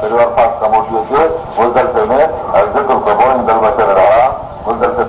परिवार पास कमोटी हुजे उन करे दल मां चलर उन करे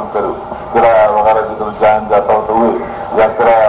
करियूं महाराजु जाइन जा त उहे या किरायो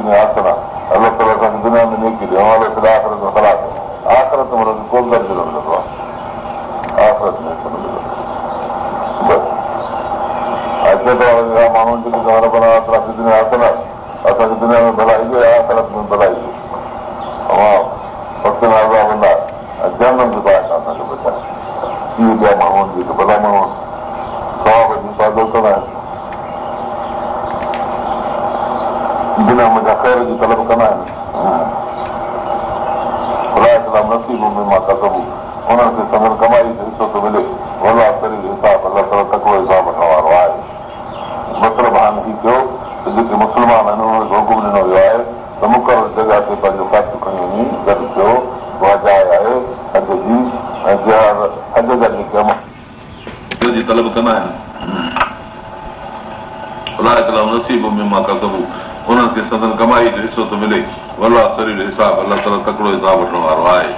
तव्हां प्रेकी था मां खे सदन कमाई जो हिसो थो मिले भला सरीर हिसाब अलाह तरह तकिड़ो हिसाब वठण वारो आहे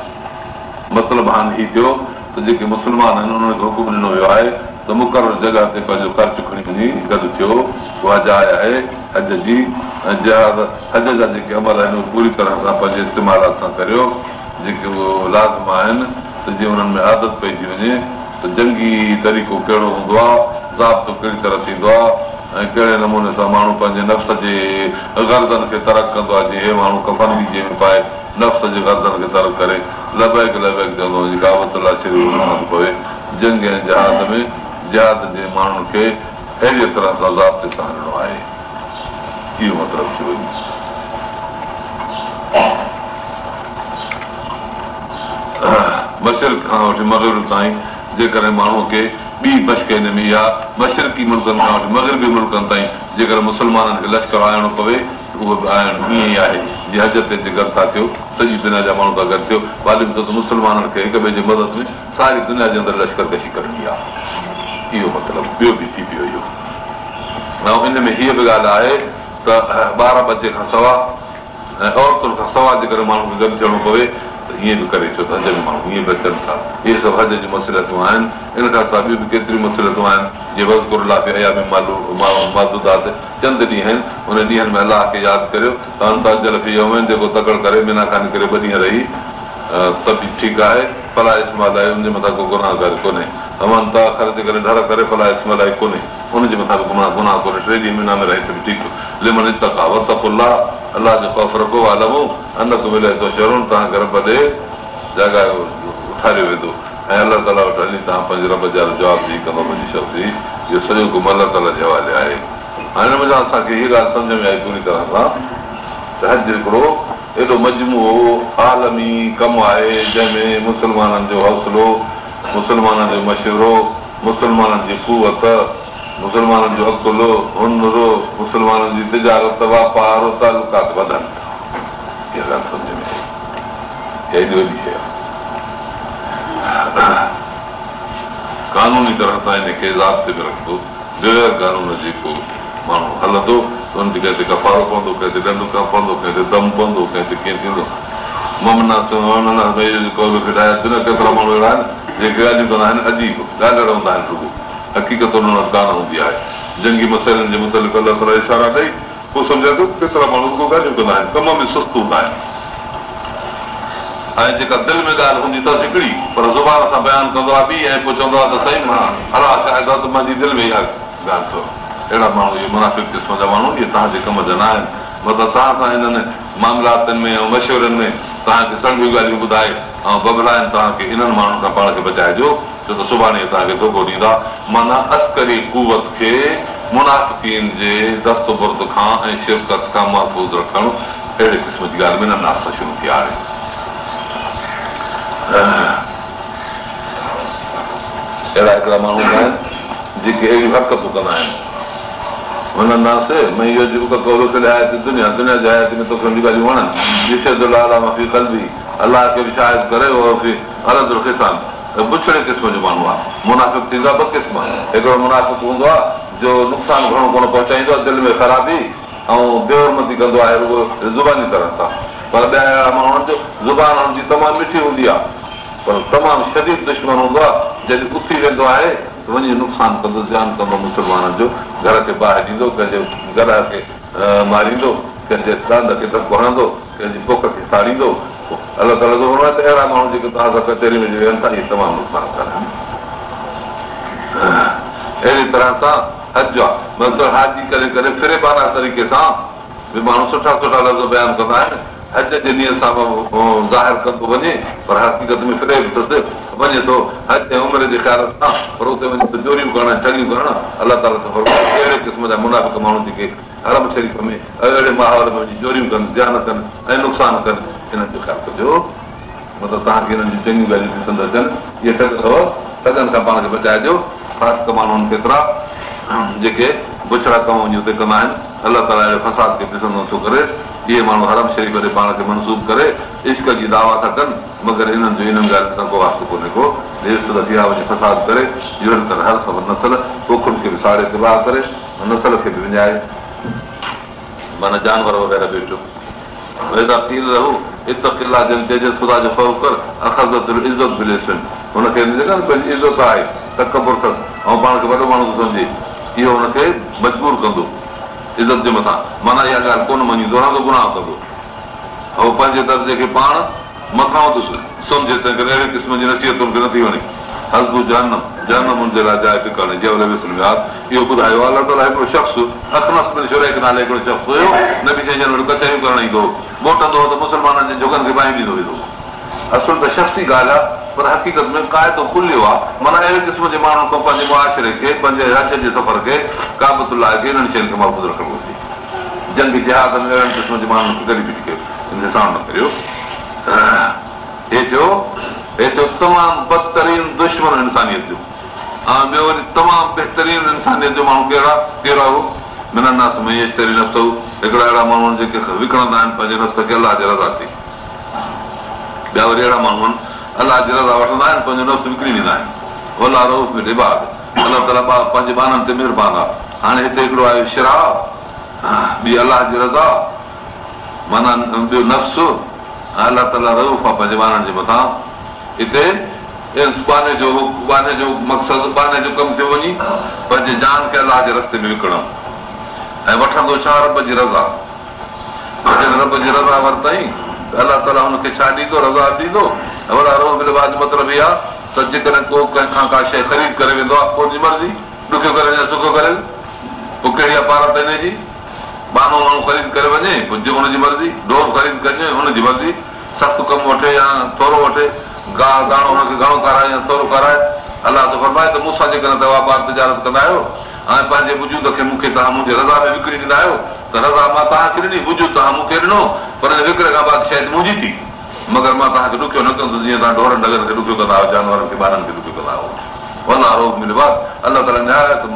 मतिलबु हाणे हीउ थियो त जेके मुस्लमान आहिनि उन्हनि खे हुकुम ॾिनो वियो आहे त मुक़र जॻह ते पंहिंजो ख़र्चु खणी वञी गॾु थियो उहा जाइ आहे हज जी हज जा जेके अमल आहिनि उहे पूरी तरह सां पंहिंजे इस्तेमाल सां करियो जेके उहे लाज़म आहिनि त जीअं उन्हनि में आदत पइजी वञे त जंगी तरीक़ो कहिड़ो हूंदो आहे ज़ाब्तो कहिड़ी तरह थींदो आहे ऐं कहिड़े नमूने सां माण्हू पंहिंजे नफ़्स जे गर्दनि खे तरक कंदो आहे जीअं हे माण्हू कफ़न बि जीअं पाए नफ़्स जे गर्दनि खे तरक़ करे लबैक लबैक चवंदो हुजे कावत लाइ जंग ऐं जहाद में जहाद जे माण्हुनि खे अहिड़ीअ तरह सां ज़ाबे सां हलणो आहे इहो मतिलबु थी मशर खां वठी मगर ताईं जेकॾहिं माण्हूअ खे ॿी हिन में इहा मशरकी मुल्कनि खां वठी मगरबी मुल्कनि ताईं जेकर मुस्लमाननि खे लश्कर आणणो पवे उहो बि आणणु ईअं ई आहे जे हद ते गॾु था थियो सॼी दुनिया जा माण्हू था गॾु थियो बाद त मुस्लमाननि खे हिक ॿिए जी मदद में सारी दुनिया जे अंदरि लश्कर कशी करणी आहे इहो मतिलबु ॿियो बि थी पियो इहो ऐं हिन में हीअ बि ॻाल्हि आहे त ॿारहं बजे खां सवा ऐं औरतुनि खां सवा जेकर माण्हू खे गॾु थियणो पवे त ईअं बि करे छो त हज में माण्हू ईअं बि अचनि था इहे सभु हज जूं मसलतूं आहिनि इन खां सवाइ ॿियूं बि केतिरियूं मसलतूं आहिनि जीअं बि अया में मालूदात चंद ॾींहं आहिनि उन ॾींहंनि में अलाह खे यादि करियो तव्हां अंदाज़ लखे जेको तकड़ करे मीना खां निकिरे ॿ ॾींहं रही तबी ठीकु आहे भला इस्माल आहे हुनजे मथां को गुनाह घर कोन्हे हमन त ख़र्च करे ढर करे इस्माल आहे कोन्हे हुनजे मथां गुनाह गुनाह कोन्हे टे ॾींहं महीना में रहे त बि ठीकु लिमन इतां कावत अलाह जो रखो आलमो अन न मिले थो शहरूं तव्हां घर भॾे जॻह उथारियो वेंदो ऐं अलाह ताला वटि हली तव्हां पंहिंजे रब जा जवाबु ॾेई कंदो मुंहिंजी छॾी इहो सॼो गुम अलाह ताला जे हवाले आहे हाणे मुंहिंजा असांखे इहा ॻाल्हि सम्झ में आई पूरी तरह सां त हज हिकिड़ो एॾो मजमू आलमी कमु आहे जंहिंमें मुसलमाननि जो हौसलो मुसलमाननि जो मशवरो मुसलमाननि जी कुवत मुसलमाननि जो हकलो हुननि जी तिजारत वापारु तालुकात वधनि था कानूनी तरह सां हिनखे ज़ाब्ते में रखंदो बग़ैर कानून जेको माण्हू हलंदो त हुनखे कंहिंखे कफारो पवंदो कंहिंखे पवंदो कंहिं ते दम पवंदो कंहिंखे कीअं थींदो ममना खेॾायो न केतिरा माण्हू अहिड़ा आहिनि जेके ॻाल्हियूं कंदा आहिनि हूंदा आहिनि रुगो हक़ीक़त हुन वटि कान हूंदी आहे जंगी मसइलनि जे मुतालिक़ अलाह ताला इशारा अथई पोइ सम्झां थो केतिरा माण्हू रुगो ॻाल्हियूं कंदा आहिनि कम में सुस्त हूंदा आहिनि ऐं जेका दिलि में ॻाल्हि हूंदी अथसि हिकिड़ी पर ज़ुबान सां बयानु कंदो आहे ऐं पोइ चवंदो आहे त साईं माना हला चाहियां त मुंहिंजी दिलि में इहा ॻाल्हि अथव अहिड़ा माण्हू इहे मुनाफ़िक क़िस्म जा माण्हू इहे तव्हांजे कम जा न आहिनि मतिलबु तव्हां सां हिननि मामलातनि में ऐं मशवरनि में तव्हांखे सॻियूं ॻाल्हियूं ॿुधाए ऐं बबलाइनि तव्हांखे इन्हनि माण्हुनि खां पाण खे बचाइजो छो त सुभाणे तव्हांखे धोखो ॾींदा माना अस्करी कुवत खे मुनाफ़िकीन जे दस्त बुर्द खां ऐं शिरकत खां महफ़ूज़ रखणु अहिड़े क़िस्म जी ॻाल्हि में न नास्ता शुरू थिया आहे अहिड़ा हिकिड़ा माण्हू आहिनि जेके अहिड़ियूं हरकतूं कंदा आहिनि वञंदासीं थींदो आहे ॿ क़िस्म हिकिड़ो मुनाफ़िब हूंदो आहे जो नुक़सानु घणो कोन पहुचाईंदो आहे दिलि में ख़राबी ऐं बेवरमती कंदो आहे उहो ज़ुबानी तरह सां पर ॿिया माण्हू ज़ुबान हुनजी तमामु मिठी हूंदी आहे पर तमामु शदीद दुश्मन हूंदो आहे जॾहिं उथी वेंदो आहे वञी नुक़सानु कंदो जान कंदो मुसलमाननि जो घर खे बाहि ॾींदो कंहिंजे घर खे मारींदो कंहिंजे दांद खे त खणंदो कंहिंजी पोख खे साड़ींदो अलॻि अलॻि हूंदो आहे त अहिड़ा माण्हू जेके तव्हां सां कचहरी में वेहनि था इहे तमामु नुक़सानु कंदा अहिड़ी तरह सां हज आहे मतिलबु हाजी करे करे फिरे पारा तरीक़े सां बि माण्हू सुठा सुठा लफ़्ज़ बयानु कंदा आहिनि हज जे ॾींहं सां ज़ाहिर कंदो वञे पर हक़ीक़त में फिरे बि वञे थो हज ऐं उमिरि जे ख़्याल सां पर उते वञी थो चोरियूं करणु चङियूं करणु अलाह ताला सां फर्क़ु अहिड़े क़िस्म जा मुनाफ़िक माण्हू जेके हरम शरीफ़ में अहिड़े माहौल में वञी चोरियूं कनि ध्यानु कनि ऐं नुक़सानु कनि हिननि जो ख़्यालु कजो मतिलबु तव्हांखे हिननि जूं चङियूं ॻाल्हियूं ॾिसंदा अचनि इहे ठग अथव ठगनि खां पाण खे बचाइजो ॾियो हर कान केतिरा जेके बुछड़ा कम वञी उते कंदा आहिनि अलाह ताला जे फसाद खे ॾिसंदो थो करे इहे माण्हू हरम शरीफ़ ते पाण खे मनसूब करे इश्क जी दावा था कनि मगर इन्हनि जो इन्हनि ॻाल्हियुनि सां को वास्तो कोन्हे को इज़त फसाद करे जीवन कर हर सब नसल पुखरुनि खे बि साड़े साह करे नसल खे बि विञाए माना जानवर वग़ैरह बि वेठो रहूं इत किला पंहिंजी इज़त आहे कख अथसि ऐं पाण खे वॾो माण्हू थो सम्झे इहो हुनखे मजबूर कंदो इज़त जे मथां माना इहा ॻाल्हि कोन मञी ऐं पंहिंजे दर्जे खे पाण मथां सम्झे त अहिड़े क़िस्म जी नसीहत खे नथी वणे हिकिड़ो शख़्स शख़्स हुयो न बि कचहरियूं करणु ईंदो मोटंदो त मुस्लमाननि जे जुगनि खे बाहि ॾींदो वेंदो त शख़्सी ॻाल्हि आहे पर हक़ीक़त में क़ाइदो खुलियो आहे माना अहिड़े क़िस्म जे माण्हुनि खां पंहिंजे मुआशिरे खे पंहिंजे सफ़र खे करियो हे थियो हे तमामु बदतरीन दुश्मन इंसानियत जो ऐं ॿियो वरी तमामु बहितरीन इंसानियत जो माण्हू कहिड़ा कहिड़ा हो मिना हिकिड़ा अहिड़ा माण्हू जेके विकिणंदा आहिनि पंहिंजे रस्त खे लाचासीं ॿिया वरी अहिड़ा माण्हू आहिनि अलाह जे रज़ा वठंदा आहिनि पंहिंजो नफ़्स विकिणी वेंदा आहिनि अलाह ताला पंहिंजे महिरबानी अलाह जी रज़ा नफ़्स अलाह ताला आहे पंहिंजे बाननि जे मथां हिते पंहिंजे जान खे अलाह जे रस्ते में विकणो ऐं वठंदो छा रब जी रज़ा जॾहिं रब जी रज़ा त अलाह ताला हुनखे छा ॾींदो रज़ा ॾींदो रोज़ मतिलबु इहा त जेकॾहिं को कंहिंखां का शइ ख़रीद करे वेंदो आहे पोइ जी मर्ज़ी ॾुखियो करे करे सुखो पोइ कहिड़ी आहे अपारत हिनजी बानो माण्हू ख़रीद करे वञे पोइ जे हुनजी मर्ज़ी डोर ख़रीद कजे हुनजी मर्ज़ी सख़्तु कमु वठे या थोरो वठे गाह गाणो हुनखे घणो खाराए या थोरो खाराए अलाह त फरमाए त मूंसां जेकॾहिं तव्हां वापारु तिजारत कंदा आहियो हाणे पंहिंजे बुजूदु खे मूंखे तव्हां मुंहिंजे रज़ा में विकिणी ॾींदा आहियो त रज़ा मां तव्हांखे ॾिनी वुज तव्हां मूंखे ॾिनो पर विकिरे खां बाद शायदि मुंहिंजी थी मगर मां तव्हांखे ॾुखियो न कंदुसि जीअं तव्हां ढोरनि नगरनि खे ॾुखियो कंदा आहियो जानवरनि खे ॿारनि खे ॾुखियो कंदा आहियो अलाह ताला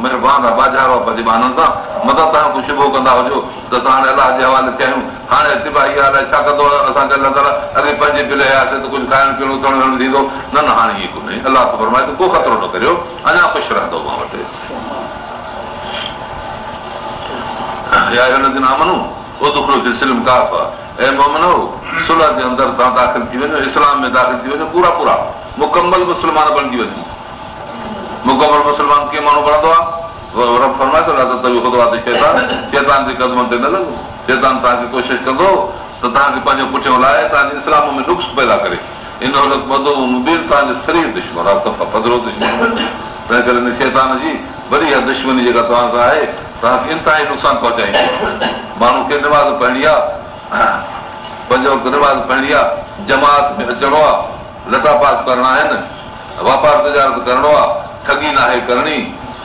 महिरबान आहे त आहे पंहिंजे ॿारनि सां मतिलबु तव्हां कुझु शुभो कंदा हुजो त तव्हां हाणे अलाह जे हवाले ते आहियूं हाणे सिबाही इहा अलाए छा कंदो आहे असांखे अलाह ताला अॻे पंहिंजे फिले आयासीं त कुझु खाइण पीअणो करणु घणो थींदो न न हाणे ईअं कोन्हे अलाह ख़बर मां त को ख़तिरो न करियो अञा ख़ुशि रहंदो मां वटि दाख़िल थी वञो इस्लाम में दाख़िल थी वञो पूरा पूरा मुकमल मुस्लमान बणजी मुकमल कीअं माण्हू बणंदो आहे कदम ते न लॻो तव्हांखे कोशिशि कंदो त तव्हांखे पंहिंजो पुठियां लाइ तव्हांजे इस्लाम में नुक़्स पैदा करे हिन तंहिं करे हिन शैतान जी वरी दुश्मनी जेका तव्हां सां आहे तव्हांखे इन ताईं नुक़सानु पहुचाईंदा माण्हू खे रिवाज़ पढ़णी आहे पंहिंजो वक़्तु रिवाज़ पढ़णी आहे जमात में अचणो आहे लता पाक करणा आहिनि वापारु तज़ारत करिणो आहे ठगी नाहे करणी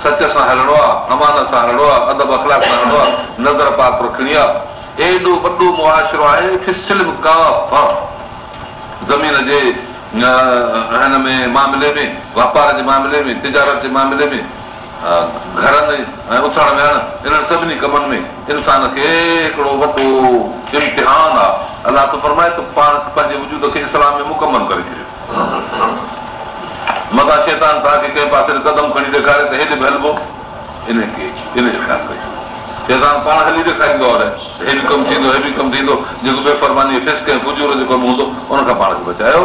सच सां हलणो आहे अमान सां हलणो आहे अदब अखलाक सां हलणो आहे नज़र पाक रखणी आहे एॾो वॾो मुआशिरो आहे ज़मीन जे हिन में मामले में वापार जे मामले में तिजारत जे मामले में घरनि ऐं उथण वेहणु इन्हनि सभिनी कमनि में इंसान खे हिकिड़ो वॾो इम्तिहान आहे अलाह त फरमाए त पाण पंहिंजे वजूद खे इस्लाम में मुकमल करे छॾियो मथां चेतान तव्हांखे कंहिं पासे कदम खणी ॾेखारे त हेॾे बि हलबो इनखे चेतान पाण हली ॾेखारींदो आहे हे बि कमु थींदो हे बि कमु थींदो जेको बेफ़रमानी फिस्क ऐं कयूं बुजूर जो कमु हूंदो उनखां पाण खे बचायो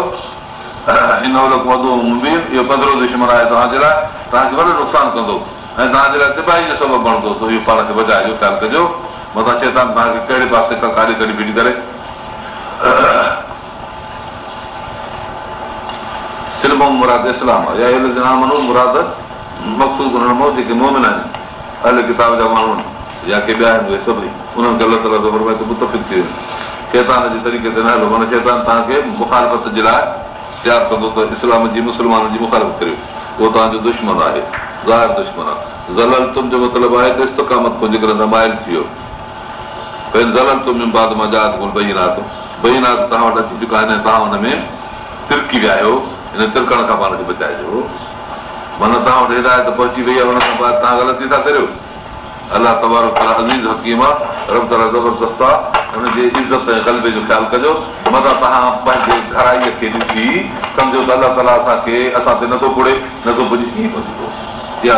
इहो पंद्रहो दुश्मन आहे तव्हांजे लाइ तव्हांखे वॾो नुक़सानु कंदो ऐं तव्हांजे लाइ तिपाही जो सबबु बणिजो इहो पाण खे बजाए जो त्यो कजो मथां चएता कहिड़े पासे खां कारी कॾहिं बीठी करे मुराद इस्लाम मुराद मखसूद जेके मोमिन आहिनि अलॻि किताब जा माण्हू या के ॿिया आहिनि अलॻि अलॻि जे तरीक़े ते न हलो माना जे लाइ तयारु कंदो त इस्लाम जी मुस्लमाननि जी मुखालत करियो उहो तव्हांजो दुश्मन आहे ज़ाहिर दुश्मन आहे ज़लल तुम जो मतिलबु आहे त इस्तकामत कुंज करे माइल थी वियो ज़लल बाद मां जात कोन जाद कोनात तव्हां वटि अची चुका आहिनि तव्हां हुन में तिरकी विया आहियो हिन तिरकण खां पाण खे बचाइजो माना तव्हां वटि हिदायत पहुची वई आहे हुन खां तव्हां ग़लती था करियो अलाह तवारो तज़ीज़ हकीम आहे ज़बरदस्त आहे हुनजी इज़ते जो ख़्यालु कजो मथां तव्हां पंहिंजे घराईअ खे ॾिसी सम्झो त अलाह ताला असांखे असां ते नथो पुड़े नथो कुझु ईअं या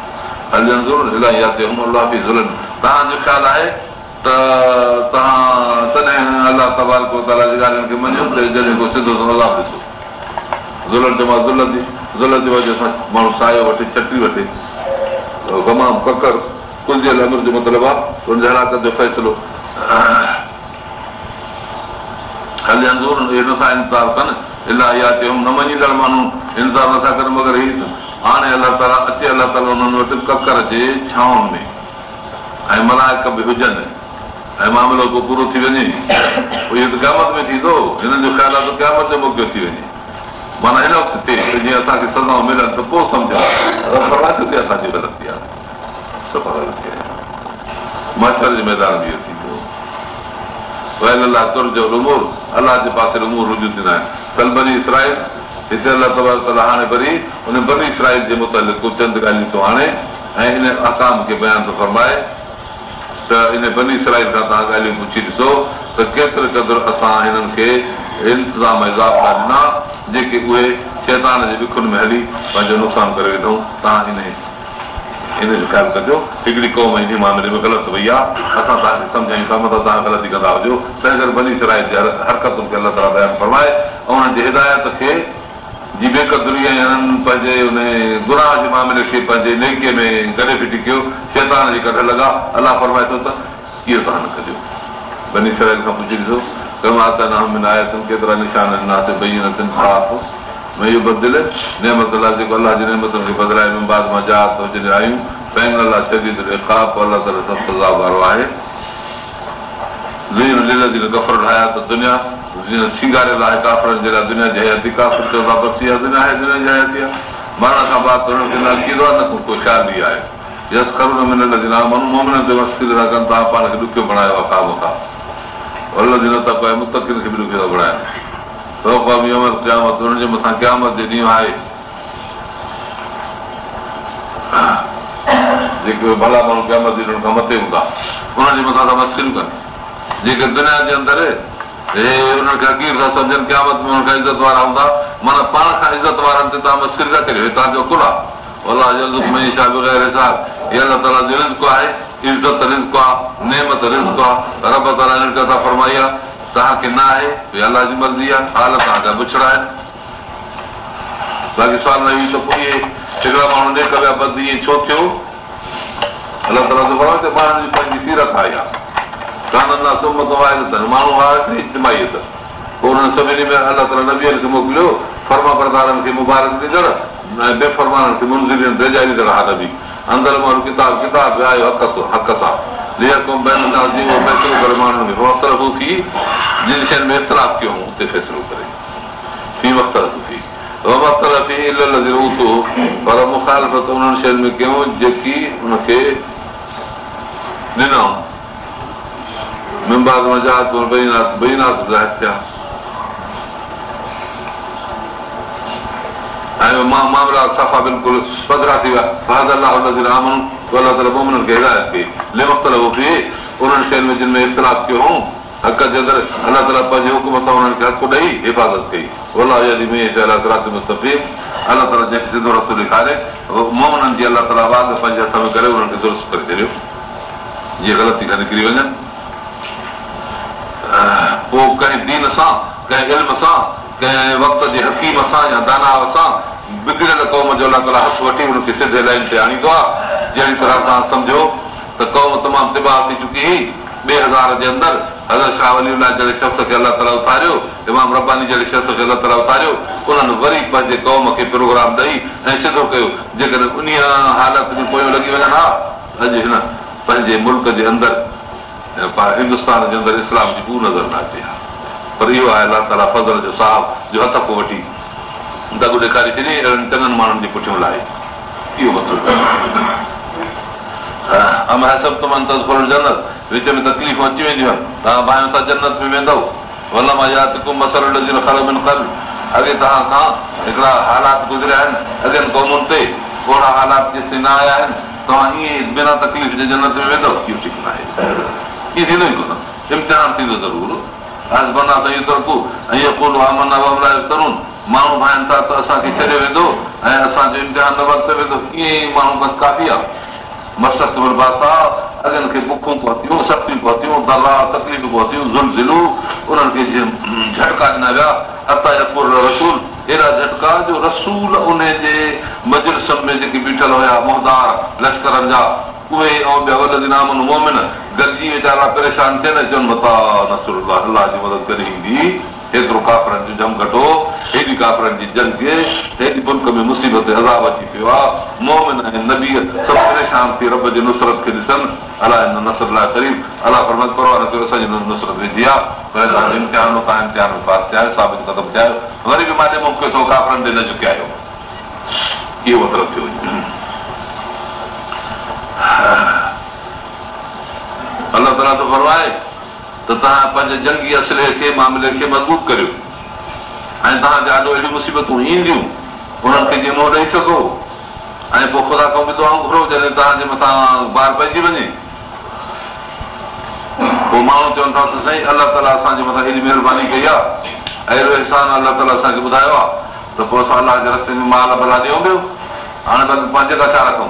तव्हांजो ख़्यालु आहे त तव्हां अलाहनि खे माण्हू सायो वठे चटी वठे तमामु पकड़ जो मतिलबु आहे हलाक जो फैसलो हलंदुर हिन सां इंतज़ारु कनि इलाही हुयमि न मञींदड़ माण्हू इंतज़ारु नथा कनि मगर ई हाणे अलाह ताला अचे अलाह ताला हुननि वटि ककर जे छांव में ऐं मलाहक बि हुजनि ऐं मामिलो को पूरो थी वञे उहो इहो क़यामत में थींदो हिननि जो ख़्यालु आहे त क़यामत जो मौक़ियो थी वञे माना हिन वक़्त ते जीअं असांखे सदाऊं मिलनि त पोइ सम्झो ते असांजी ग़लती आहे मच्छर जे मैदान में अलाह जे पासे रुमूर रुलियूं थींदा आहिनि कलबनी इसराइल हिते अलाह त हाणे वरी उन बनी सराइत जे मुताबिक़ को चंद ॻाल्हियूं थो आणे ऐं इन आकाम खे बयान थो फरमाए त इन बनी शराइत खां तव्हां ॻाल्हियूं पुछी ॾिसो त केतिरे क़दुरु असां हिननि खे इंतिज़ाम इज़ाफ़ा ॾिना जेके उहे शैतान जे ॾुखुनि में हली पंहिंजो नुक़सानु करे वेठूं तव्हां जो ख़्यालु कजो हिकिड़ी क़ौम हिन मामले में ग़लति वई आहे असां तव्हांखे सम्झायूं था मतिलबु तव्हां ग़लति कंदा हुजो त बंदी शराइत जे हरकतुनि खे अलाह ताला बयानु फरमाए ऐं हुननि जे हिदायत खे जी बेकदरी ऐं पंहिंजे हुन गुनाह जे मामले खे पंहिंजे नेके में गॾे फिटी कयो शैतान जे करे लॻा अलाह फरमाए थो त इहो तव्हां न कजो बनी शहरनि खां पुछी ॾिसो त न हुन में न आयासीं केतिरा निशान ॾिना अलाहत आहियूं ठाहिया त दुनिया जे लाइ को चार ॾींहं आहे न था कनि तव्हां पाण खे ॾुखियो बणायो आहे जे मथां जे ॾींहुं आहे जेके भला माण्हू क़यामत जे हुन खां मथे हूंदा पाण जे मथां था कनि जेके दुनिया जे अंदरि इज़त वारा हूंदा पाण खां इज़त वारनि ते तव्हां बसकिर था कयो आहे अलाह जी मर्ज़ी आहे हाल तव्हांखां बुछड़ा आहिनि पाकिस्तान में कबा छो थियो अलाही पंहिंजी सीरत आहे इजमाही पोइ हुननि सभिनी में अलाह ताला मोकिलियो फर्मा प्रदारनि खे मुबारक ॾींदड़ ऐं बेफ़र्माननि खे मुंज़िरियुनि रजा हा नबी अंदर मां किताब किताब आयो हक़ सां मुखालफ़त उन्हनि शयुनि में कयूं जेकी हुनखे ॾिनऊं ऐं मामला सफ़ा बिल्कुलु पधरा थी विया हिदायत कई ले वक़्त उन्हनि शयुनि में जिन में इबलाफ़ कयो हक़ जे अंदरि अलाह ताला पंहिंजे हुकूमत हुननि खे हक़ ॾेई हिफ़ाज़त कई हो अलाह ताला रस्तु ॾेखारे मोमननि जी अलाहवाज़ पंहिंजे हथ में करे उन्हनि खे दुरुस्त करे छॾियो जीअं ग़लती खां निकिरी वञनि पोइ कंहिं दीन सां कंहिं इल्म सां कंहिं वक़्त जे हकीम सां या दाना सां बिगड़ियल क़ौम जो अलाह ताला हथु वठी हुनखे सिधे लाइन ते आणींदो आहे जहिड़ी तरह तव्हां सम्झो त क़ौम तमामु तिबाह थी चुकी हुई ॿिए हज़ार जे अंदरि हज़रत शाह वली वी जहिड़े शख़्स खे अलाह ताला उतारियो इमाम रबानी जहिड़े शख़्स खे अलाह ताला उतारियो उन्हनि वरी पंहिंजे क़ौम खे प्रोग्राम ॾेई ऐं सिधो कयो जेकॾहिं उन हालत में पोयां लॻी वञनि हा अॼु हिन पंहिंजे मुल्क़ जे अंदरि पर हिंदुस्तान जे अंदरि इस्लाम जी कूर नज़र न अचे हा पर इहो आहे अलाह ताला फज़ल जो साहब जो हथ को वठी दगु ॾेखारी छॾे अहिड़नि चङनि माण्हुनि जी पुठियां लाइ इहो मतिलबु सभु तज़ जनत विच में तकलीफ़ूं अची वेंदियूं आहिनि तव्हां भाउ त जनत में वेंदव मां यादि वलमात जे ख़र अॻे तव्हां खां हिकिड़ा हालात गुज़रिया आहिनि अॻियनि क़ौमुनि ते थोरा हालात जेसिताईं न आया आहिनि तव्हां ईअं बिना तकलीफ़ जे जनत में वेंदव इहो ठीकु न आहे थींदो ई कोन इम्तिहान थींदो ज़रूरु त इहो इहो अमन माण्हू ठाहिनि था त असांखे छॾियो वेंदो ऐं असांजो इम्तिहान न वरितो वेंदो कीअं ई माण्हू बसि काफ़ी आहे मसत बर्बाद अॻियां खे बुखूं पहुतियूं सख़्तियूं पहुतियूं दला तकलीफ़ूं पहुतियूं ज़ुलज़लू उन्हनि खे जीअं झटका ॾिना विया अता पुर रसूल अहिड़ा झटका जो रसूल उन जे मजर में जेके बीठल हुया मुहदार लश्करनि जा उहे परेशान थिए नसुर अलाह जी मदद करे ईंदी हेतिरो काफ़रनि जो जम घटो हेॾी काफ़रनि जी जंग हेॾी मुल्क में मुसीबत नबी सभु परेशान थी रब जे नुसरत खे ॾिसनि अलाह हिन नसर लाइ अलाह कयो नुसरत विझी आहे साबित ख़तमु थिया वरी बि माने थोरो काफ़रनि ते न चुकिया आहियो इहो मतिलबु थियो अलाह ताला त फरमाए त तव्हां पंहिंजे जंगी असले खे मामले खे मज़बूत करियो ऐं तव्हां ॾाढो अहिड़ियूं मुसीबतूं ईंदियूं हुननि खे जीअं मुंहुं ॾेई सघो ऐं पोइ ख़ुदा खां बि दुआ घुरो जॾहिं तव्हांजे मथां ॿार पइजी वञे पोइ माण्हू चवनि था त साईं अलाह ताला असांजे मथां हेॾी महिरबानी कई आहे अहिड़ो इंसान अलाह ताला असांखे ॿुधायो आहे त पोइ असां अलाह जे रस्ते में माल भला ॾियूं पियो हाणे त पंहिंजे लाइ छा रखूं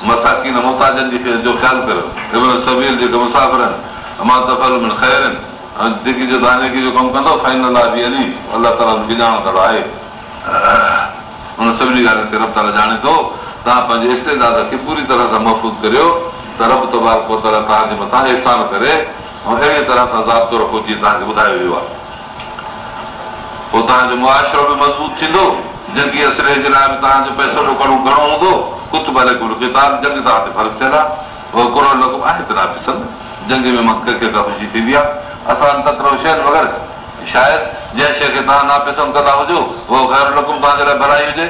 कमु कंदो अलॻि आहे हुन सभिनी ॻाल्हियुनि ताला ॼाणे थो तव्हां पंहिंजे इस्तेदाद खे पूरी तरह सां महफ़ूज़ करियो त रब तबाज करे अहिड़े तरह सां ज़ाब्तो रखो जीअं तव्हांखे ॿुधायो वियो आहे पोइ तव्हांजो मुआशिरो बि मज़बूत थींदो जंगी असरे जे लाइ बि तव्हांजो पैसो रुकणो घणो हूंदो कुझु आहे उहो आहे त न पसंदि जंग में तव्हां कंदा हुजो उहो हुजे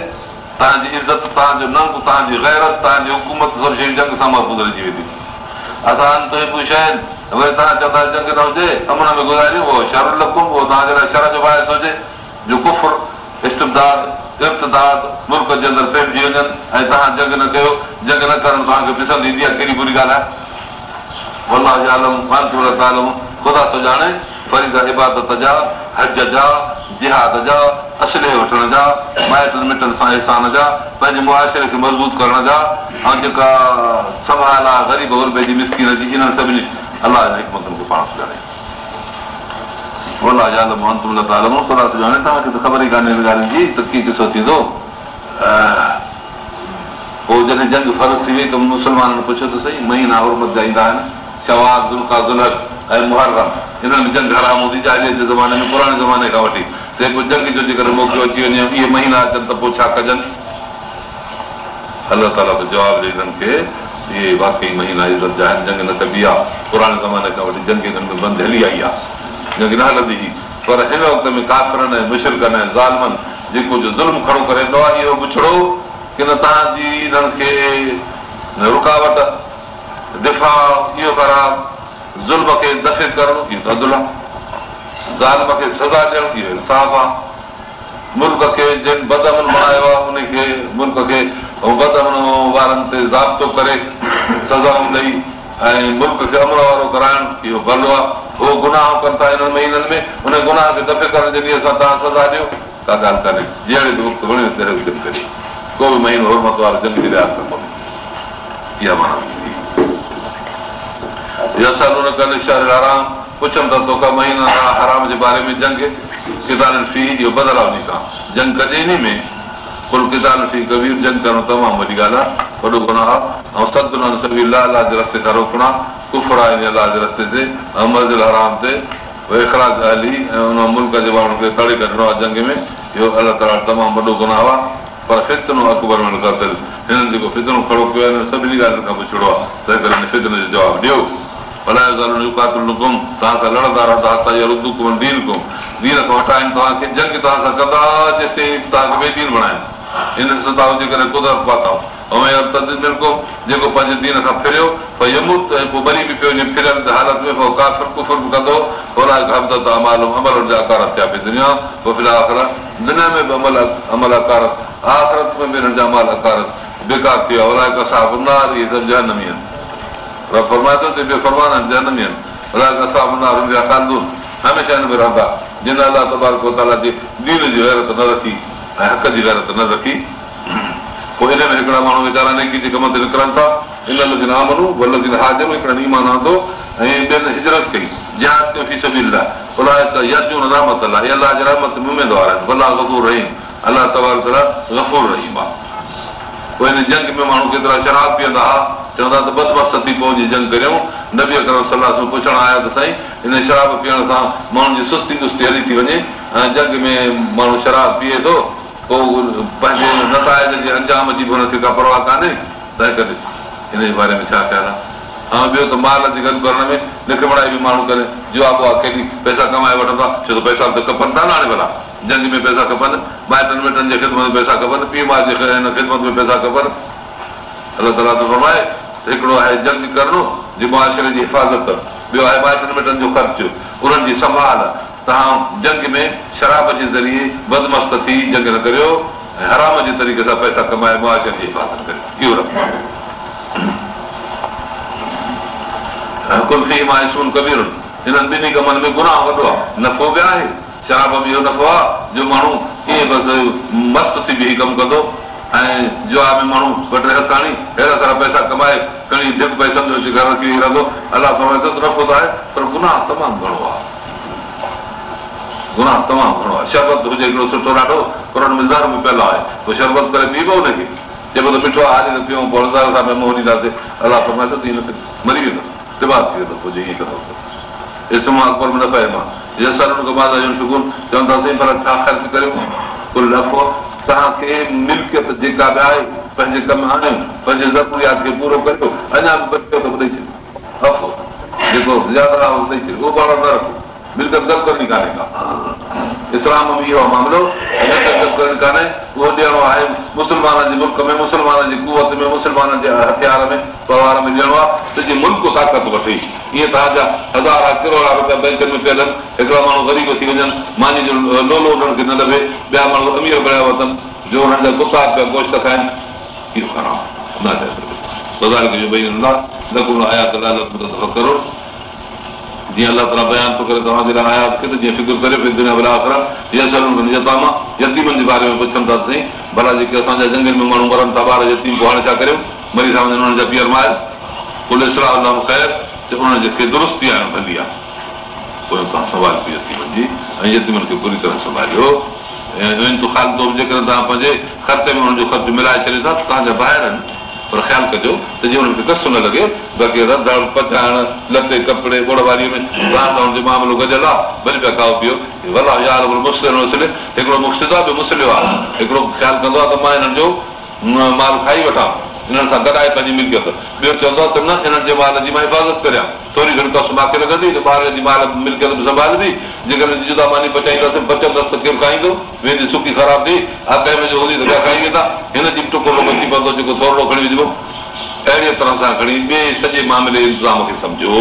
तव्हांजी इज़त तव्हांजी गैरत हुकूमत जंग सां मां रहिजी वेंदियूं असां तव्हां चवंदा जंग न हुजे शरम उहो तव्हांजे लाइ शर जो बाहिस हुजे इर्तदाद मुल्क जे अंदरि फहिजी वञनि ऐं तव्हां जंग न कयो जंग न करण तव्हांखे पसंदि ईंदी आहे कहिड़ी बुरी ॻाल्हि आहे ख़ुदा थो ॼाणे वरी त इबादत जा हज जा जिहाद जा असले वठण जा माइटनि मिटनि सां इहसान जा पंहिंजे मुआशिरे खे मज़बूत करण जा ऐं जेका संभाल आहे ग़रीब गुरबे जी मिसकीन जी इन्हनि सभिनी अलाह जे मतिलब खे पाण सुञाणे ख़बर ई जंग फर्ज़ थी वई महीना ईंदा आहिनि जंग हराम हूंदी ज़माने खां वठी जेको जंग जो जेकर मौको अची वञे इहे महीना अचनि त पोइ छा कजनि अलाह ॾे वाकई महीना इज़त जा आहिनि जंग न कबी आहे पुराणे ज़माने खां वठी जंग हिननि में बंदि हली आई आहे न हलंदी पर हिन वक़्त में काकरनि ऐं मुशर्कन ऐं ज़ालमनि जेको जो ज़ुल्म खड़ो करे आहे इहो पुछड़ो की न तव्हांजी हिननि खे रुकावट दिफ़ा इहो करा ज़ुल्म खे दफ़े करणु इहो की आहे ज़ालम खे सजा ॾियणु इहो इंसाफ़ आहे मुल्क खे जिन बदमन बणायो आहे उनखे मुल्क खे बदमन वारनि ते ज़ाब्तो करे सज़ाऊं ॾेई ऐं मुल्क खे अमर वारो कराइणु इहो भलो आहे उहो गुनाह कनि था हिननि महीननि में हुन गुनाह खे गॾु करण जे ॾींहुं असां तव्हां सदा ॾियो का ॻाल्हि कान्हे जहिड़े बि मुल्क वणियो करे को बि महीनो हुरमत वारो जल्दी आराम पुछनि था तो महीना आराम जे बारे में जंग किसाननि फी इहो बदल आहे जंग कजे इन में कुलकिताली कबीर जंग करणु तमामु वॾी ॻाल्हि आहे वॾो गुनाह आहे ऐं सत लाल जे रस्ते खां रोकणा आहे ला जे रस्ते ते अमर जे हराम ते वेखराज हली ऐं कढणो आहे जंग में इहो ताला तमामु वॾो गुनाह आहे पर फितनो अकबर में सभिनी ॻाल्हियुनि खां पुछड़ो आहे फितन जो जवाबु ॾियो तव्हां डील कोन दीन खां वठाइनि तव्हांखे हिन सदा जे करे कुदरत पातऊं जेको पंहिंजे दीन खां फिरियो यमूत ऐं पोइ वरी बि पियो फिरियल हालत में बि अमल आकार आख़िरत में बि हिन में रहंदा जिन दीन जी हैरत न रखी ऐं हक़ जी गैरत न रखी पोइ हिन में हिकिड़ा माण्हू वीचारा न की कम ते निकिरनि था इनखे न भरूं न हा थियमि हिकिड़ा आंदो ऐं ॿियनि हिजरत कई रहमत भला रहीम अलाह पोइ हिन जंग में माण्हू केतिरा शराब पीअंदा हुआ चवंदा त बस बस थी पोइ जी जंग करियूं न बि अर सलाह सां पुछणु आया त साईं हिन शराब पीअण सां माण्हुनि जी सुस्ती दुस्ती हली थी वञे ऐं जंग में माण्हू शराब पीए थो पोइ पंहिंजे नंजाम का परवाह कान्हे तंहिं करे हिन जे बारे में छा ख़्यालु आहे ऐं ॿियो त माल ते गॾु करण में लिखबड़ाई बि माण्हू करे आहे पैसा कमाए वठंदा छो त पैसा त खपनि था न हाणे भला जंग में पैसा खपनि माइटनि मिटनि जे ख़िदमत में पैसा खपनि पीउ माउ जे हिन ख़िदमत में पैसा खपनि अलाह ताला त फरमाए हिकिड़ो आहे जंग करिणो जे माशरे जी हिफ़ाज़त ॿियो आहे माइटनि मिटनि जो ख़र्चु उन्हनि जी संभाल तव्हां जंग में शराब जे ज़रिए बदमस्त थी जंग न करियो ऐं हराम जे तरीक़े सां पैसा कमाए मुआशनि जी हिफ़ाज़त करियो इहो रखो कुल्फी मां इस्मून कबीर हिननि ॿिन्ही कमनि में गुनाह वॾो आहे नफ़ो बि आहे शराब में इहो नफ़ो आहे जो माण्हू कीअं बसि मस्त थी बीह कमु कंदो ऐं जवाब माण्हू ॿ टे हथ आणी अहिड़ा सारा पैसा कमाए खणी दिलि पए सम्झो शिकार थी रहंदो अलाह सां नफ़ो त आहे पर गुनाह तमामु घणो आहे गुनाह तमामु घणो आहे शरबत हुजे हिकिड़ो सुठो ॾाढो पर हुन में ज़रू प आहे पोइ शरबत करे पीबो हुनखे चएबो त बीठो आहे हारी पियूं पोइ हज़ार रुपया ॾींदासीं अलाह मरी वेंदो न कयो मां जे सालु चवंदासीं पर छा ख़र्चु करियूं कुल न तव्हांखे मिल् जेका ॻाए पंहिंजे कम आणियूं पंहिंजे ज़रूरी अञा बि रखो कान्हे का इस्लाम इहो मामिलो कान्हे उहो ॾियणो आहे मुसलमान जे मुल्क में मुसलमान जी कुवत में मुस्लमान जे हथियार में परिवार में ॾियणो आहे सॼी मुल्क ताक़त वठे ईअं तव्हांजा हज़ार करोड़ा रुपया बैंक में पियल आहिनि हिकिड़ा माण्हू ग़रीब थी वञनि मानी जो लोलो हुननि खे न लभे ॿिया माण्हू अमीर बणिया वठनि जो हुननि जा कुता पिया गोश्त खाइनि इहो जीअं अलाह ताला बयान थो करे तव्हांजे लाइ आयासीं त जीअं फिक्र करे यतीमनि जे बारे में पुछनि था साईं भला जेके असांजा जंगल में माण्हू मरनि था ॿार यतीम पोइ हाणे छा करियो मरी था वञनि हुननि जा पीअर माए पुलिस ख़ैर त पुलिस्ट्रॉल जेके दुरुस्ती भली आहे पोइ तव्हां सवाल यतीमनि जी ऐं यतीमनि खे पूरी तरह संभालियो ऐं जेकॾहिं तव्हां पंहिंजे ख़ाते में हुननि जो ख़र्चु मिलाए छॾियो था तव्हांजा ॿाहिरि आहिनि पर ख़्यालु कजो त जीअं हुननि खे कसो न लॻे बाक़ी रधणु पचाइण लते कपिड़े गोड़ में राति जो मामिलो गजल आहे भली पिया खाओ पियो हिकिड़ो बि मुसलियो आहे हिकिड़ो ख़्यालु कंदो आहे त मां हिननि जो माल खाई वठां हिननि सां गॾाए पंहिंजी मिल्कियत ॿियो चवंदो त न हिननि जे माल जी मां हिफ़ाज़त करियां थोरी घणी कस मां लॻंदी त ॿार जी माल मिल्कियत मिल्क संभालंदी जेकॾहिं मानी पचाईंदासीं बचंदसि त केरु खाईंदो वेंदी सुकी ख़राब थी हर टाइम जो हूंदी त खाई वेंदा हिन जी बि टुकड़ो पवंदो जेको थोरो खणी विझिबो अहिड़े तरह सां खणी ॿिए सॼे मामले इंतज़ाम खे सम्झो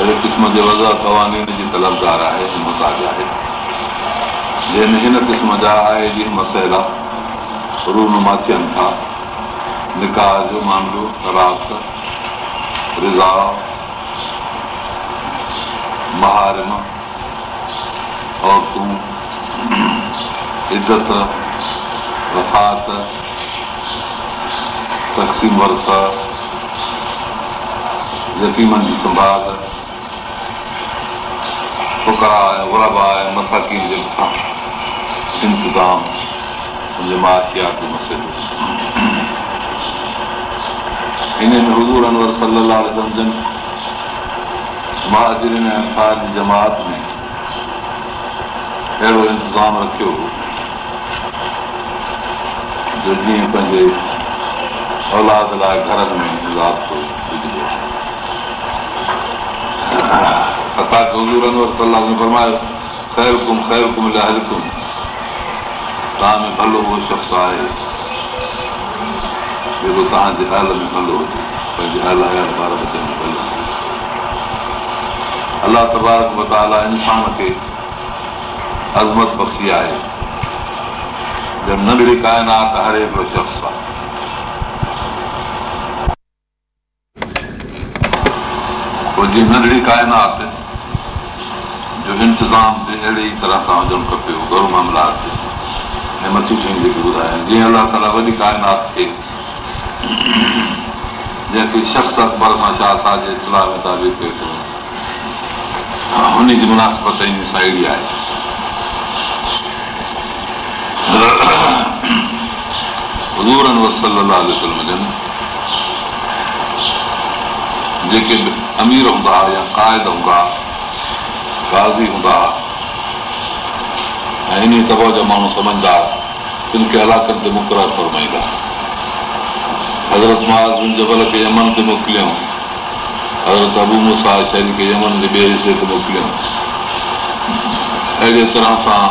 अहिड़े क़िस्म जे वज़ा क़वानीन जी तलबदार आहे मुताज आहे जंहिं हिन क़िस्म जा आहे जिन मसइला रूनुमा माथियनि था निकाह जो मामलो तलाक रिज़ा महारम औरतूं इज़त वफ़ात तक़सीम वरसा यतीमनि जी संभाल फुका ऐं वरबा आहे मथा जे मथां इंतिज़ामशिया जो मसइलो इन में हज़ूर अनवर सलाह सम्झनि महाजरीन ऐं असां जी जमात में अहिड़ो इंतज़ाम रखियो हो जो जीअं पंहिंजे औलाद लाइ घरनि में लाभ विझो तव्हां भलो اللہ تبارک जेको انسان हाल में بخشی हालत अला इंसान खे हज़मत पखी وہ شخص काइनात हरे جی शख्सी کائنات ہے जो इंतिज़ाम अहिड़ी तरह सां हुजणु खपे घर मामलात ते मथियूं शयूं जेके ॿुधायां जीअं अलाह ताला वॾी काइनात थिए जंहिंखे शख़्सत बर्मा शाह साहिब जे इतलाह में ताबीर कयो थियूं हुनजी मुनासिबत आहे जेके अमीर हूंदा या क़ाइद हूंदा राज़ी हूंदा हुआ ऐं इन दफ़ा जा माण्हू सम्झंदा तिन खे हलाकनि ते मुक़ररु फरमाईंदा हज़रत महाराज जबल खे यमन ते मोकिलियऊं हज़रत अबू मूंसा शहर खे यमन जे ॿिए हिसे ते मोकिलियऊं अहिड़े तरह सां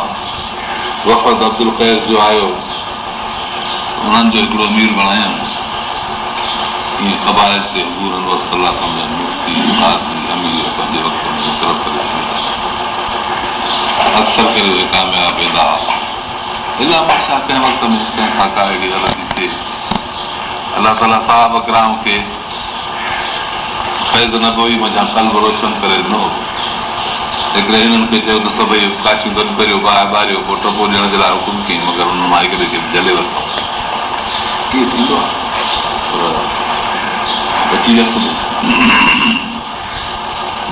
वफ़द अब्दुल कैद जो आयो उन्हनि जो हिकिड़ो अमीर बणायूं छा कंहिं ग़लती थिए अलाह ताला साहब न कोई मुंहिंजा कल रोशन करे ॾिनो हिकिड़े हिननि खे चयो त सभई काचियूं गॾु करियो ॿाहिरि ॿारियो पोइ टपो ॾियण जे लाइ हुकुम कयईं मगर हुन मां हिकिड़े खे झले वठां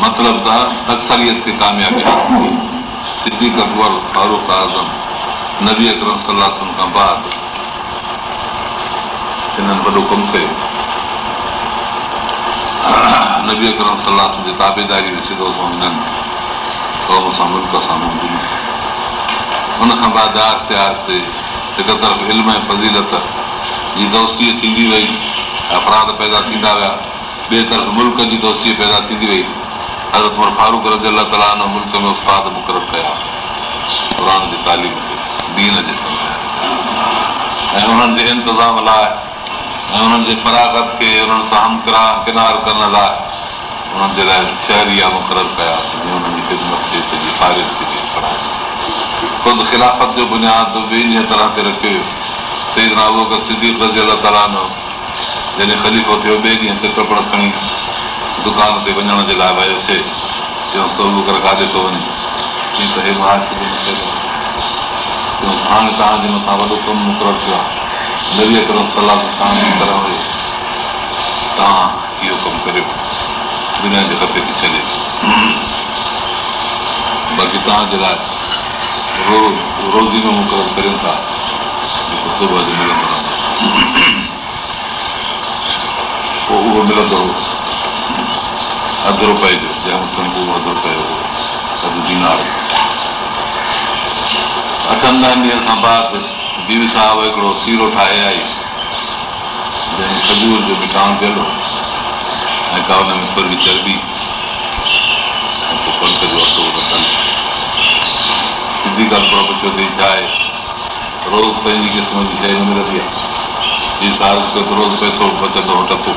मतिलबु त खे कामयाबी सिद्दीक अकबर फारूक आज़म नबी अकरम सलाह खां बाद हिननि वॾो कमु कयो नबी अकरम सलाह सलास ताबेदारी ॾिसी थो वञनि बाद आहिस्ते आहिस्ते हिकु तरफ़ इल्म ऐं फज़ीलत जी दोस्तीअ थींदी वई अपराध पैदा थींदा विया ॿिए तरफ़ मुल्क जी दोस्ती पैदा थींदी वई हज़रत उमर फारूक रज़ी ताला तालो मुल्क में उस्ताद मुक़ररु कया क़ुर जी तालीम खे दीन जे ऐं हुननि जे इंतज़ाम लाइ ऐं हुननि जे फरागत खे हुननि सां हमकरा किनार करण लाइ हुननि जे लाइ शहरी आहे मुक़ररु कया हुननि जी ख़िदमत थिए थिए सॼी फारिश थी पढ़ाए ख़ुदि ख़िलाफ़त जो बुनियादु बि इन तरह ते रखियो सही नालो शहीद नाज़ी रो जॾहिं ख़लीफ़ो थियो ॿिए ॾींहं ते कपिड़ा खणी दुकान ते वञण जे लाइ भाई अचे करे गाॾे थो वञे चई त हे हाणे तव्हांजे मथां वॾो कमु मुक़ररु थियो आहे नवीह करो कलाक तव्हां तव्हां इहो कमु करियो जे खपे थी छॾे बाक़ी तव्हांजे लाइ रोज़ रोज़ इहो मुक़ररु करियूं था जेको सुबुह जो मिलंदो पोइ उहो मिलंदो अधु रुपए जो जंहिं जंहिंमें तंबूर अधु रुपए कदू जी नारो अठनि ॾहनि ॾींहनि खां बाद बीव साहिब हिकिड़ो सीरो ठाहे आई जंहिं खजूर जो बि कमु कयल ऐं का हुन में पर बि चरबी ऐं पोइ कणिक जो अटो वठनि सिधी ॻाल्हि थोरो पुछियो अथई छा आहे रोज़ पंहिंजी क़िस्म जी शइ मिलंदी आहे रोज़ पैसो बचंदो टको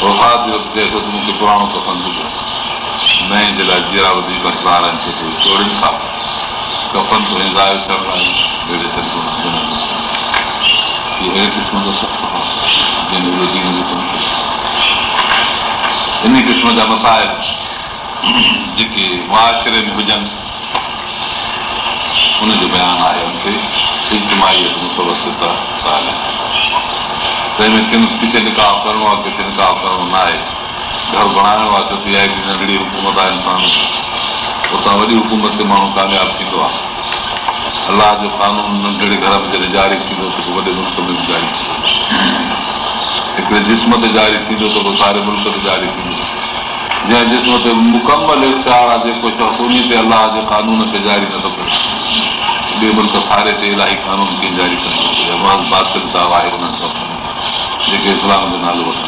पुराणो खपंदो हुजे नए जे लाइ चोर सां खपंदो आहे जंहिंजो इन क़िस्म जा मसाइब जेके मुआशरे में हुजनि उनजो बयानु आहे मूंखे हिंदमाईअ मु किन किथे निकाह करिणो आहे किथे निकाह करिणो न आहे घर बणाइणो आहे त नंढड़ी हुकूमत आहे इंसान उतां वॾी हुकूमत ते माण्हू कामयाबु थींदो आहे अलाह जो कानून नंढड़े घर में जॾहिं जारी थींदो त पोइ वॾे मुल्क में बि जारी थींदो हिकिड़े जिस्म ते जारी थींदो त पोइ सारे मुल्क ते जारी थींदो जंहिं जिस्म ते मुकमल इख़्तियार आहे जेको शख़्स उन ते अलाह जे कानून खे जारी नथो करे ॿिए मुल्क सारे ते इलाही कानून खे जारी कंदो आहे हुननि सां जेके इस्लाम जो नालो वठनि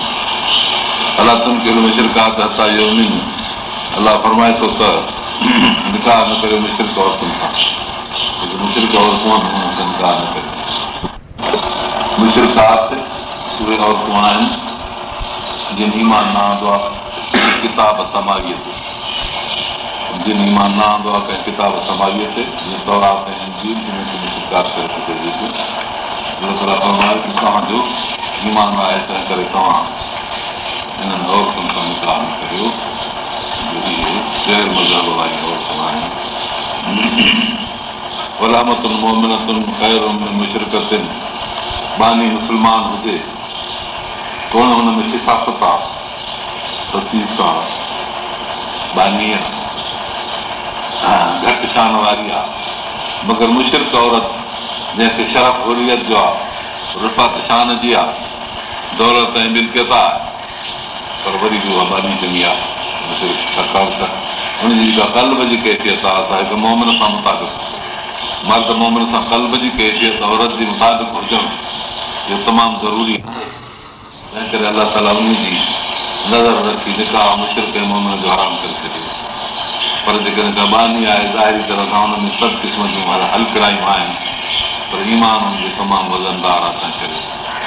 ईमान आहे तंहिं करे तव्हां हिननि औरतुनि सां मुक़ाम कयोतुनि बानी मुस्लमान हुजे कोन हुन में सिफ़ाफ़त आहे बानी आहे घटि शान वारी आहे मगर मुशरक औरत जंहिंखे शराफ़ुरियत जो आहे रुफ़त शान जी आहे दौलत ऐं मिल्कियत आहे पर वरी बि आबादी चङी आहे छाकाणि त हुनजी जेका कल्ब जी कैफ़ियत आहे असां हिकु मोमिन सां मुताबिक़ मर्द मोमिन सां कल्ब जी कैफ़ियत औरत जी मुताबिक़ हुजणु इहो तमामु ज़रूरी आहे तंहिं करे अलाह ताला उन जी नज़र रखी जेका मुश्किल कंहिं मोमिन जो आराम करे छॾियो पर जेकॾहिं आहे ज़ाहिरी तरह सां हुन में सभु क़िस्म जूं हल क्रायूं आहिनि पर ईमान हुनजो तमामु वज़नदार आहे तंहिं करे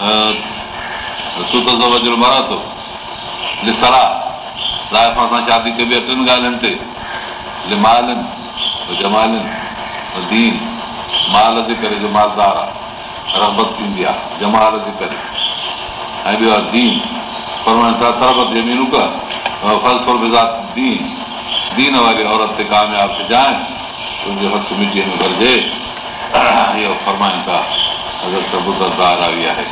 मरातो थोरा लाइफ असां शादी कबी आहे टिनि ॻाल्हियुनि ते जे जमालनि दीन माल जे करे जमालदार आहे रबत थींदी आहे जमाल जे करे ऐं ॿियो आहे दीन फरमाइण सां दीन दीन वारी औरत ते कामयाबु थी तुंहिंजो हक़ु मिटीअ में भरिजे इहो फरमाइनि था अगरि आहे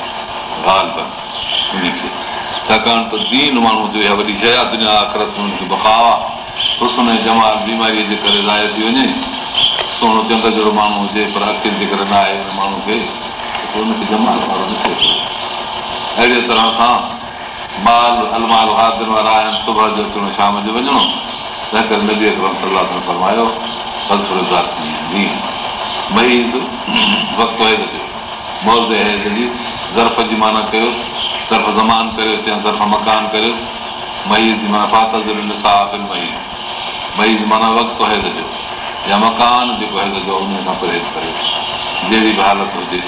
छाकाणि त दीन माण्हू बीमारीअ जे करे लाहे थी वञे सोनो चंद जहिड़ो माण्हू हुजे पर अखियुनि जे करे न आहे अहिड़े तरह सां माल अलमाल हादिन वारा आहिनि सुबुह जो शाम जो वञिणो तंहिं करे ज़र्फ़ जी माना कयो ज़र्फ़ ज़मान करियो या ज़र्फ़ मकान करियो मई जी फातल साथ मई जी माना वक़्तु हैद जो या मकान जेको हैद जो उन सां परहेज़ जहिड़ी बि हालत हुजे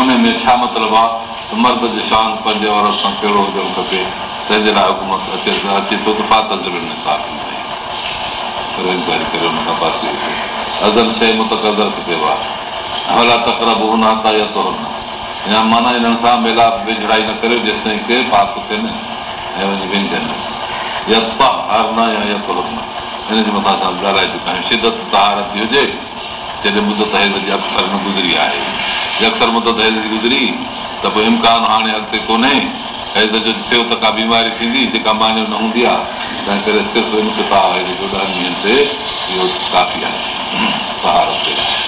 उन में छा मतिलबु आहे त मर्द जो शान पंहिंजे वारो सां कहिड़ो हुजणु खपे तंहिंजे लाइ हुकूमत अचे अचे थो त फातल ज़ुलाथ अदल शइ मूं त आहे भला तकरब तकरबा या त माना हिननि सां मिलाप विझड़ाई न करियो जेसि ताईं के पाप कयो जेसिताईं केरु पार्क हिन जे मथां असां ॻाल्हाए चुका आहियूं शिदत तहारत जी हुजे जॾहिं मुदत हेल जी अक्सर न गुज़री आहे जे अक्सर मुदत मुद जी गुज़री त पोइ इम्कान हाणे अॻिते कोन्हे जो थियो त का बीमारी थींदी जेका मानियू न हूंदी आहे तंहिं करे सिर्फ़ु ॾह ॾींहंनि ते इहो काफ़ी आहे तहार ते आहे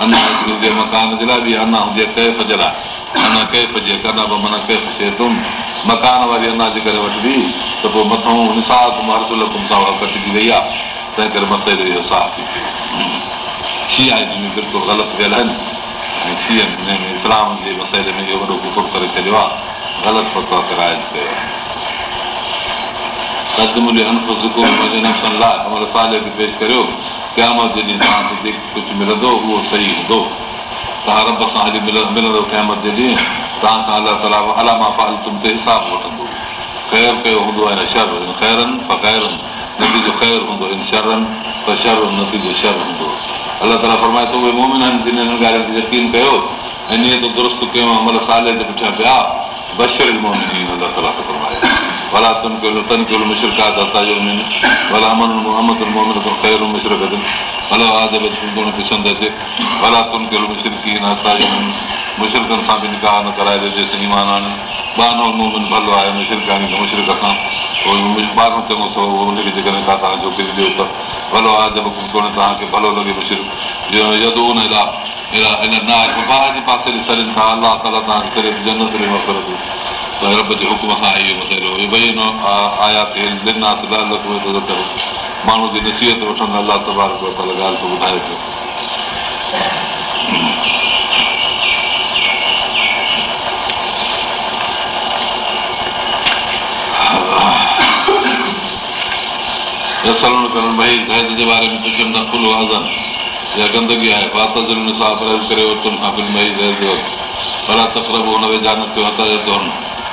मकान जे लाइ बि अञा हुजे कैफ़ जे लाइ अञा कैफ़ जे कंदा बि माना कैफ़ थिए थो मकान वारी अञा जे करे वठिबी त पोइ मथां निसाब महरसूल सां कटिजी वई आहे तंहिं करे मसइ जो इहो साफ़ थी पियो शीआ जूं बिल्कुलु ग़लति ॻाल्हि आहिनि ऐं शीअनि में इस्लाम जे मसइले में इहो वॾो कुफ़ुर करे छॾियो आहे ग़लति फ़तो किराए कयो आहे पेश करियो क़यामत जे ॾींहुं तव्हांखे जेको कुझु मिलंदो उहो सही हूंदो तव्हां रब सां अॼु मिलंदो क़यामत जे ॾींहुं तव्हां सां अलाह ताला अला मां ते हिसाबु वठंदो ख़ैरु कयो हूंदो आहे शर ख़ैरनि नतीजो ख़ैरु हूंदो शरनि शर नतीजो शर हूंदो अलाह ताला फरमाए थो उहे मोमिन आहिनि जिन हिन ॻाल्हियुनि ते यकीन कयो ऐं त दुरुस्त कयूं अमल साले ते पुठियां पिया बशर मोमिन बसरिन अला फरमाए भला तुंहिंजो मुशरकनि सां बि निकाह न कराए थो अचे मुशरक सां चङो ॾियो त भलो आदब कुझु तव्हांखे भलो लॻे मुशरक जे पासे जी सॼियुनि खां अलाह तव्हांखे सिर्फ़ु जनत हुकुम सां आई माण्हू जी नसीहत वठनि अलाह कयो ॿुधाए पियो जे बारे में कुझु आहे जान पियो थो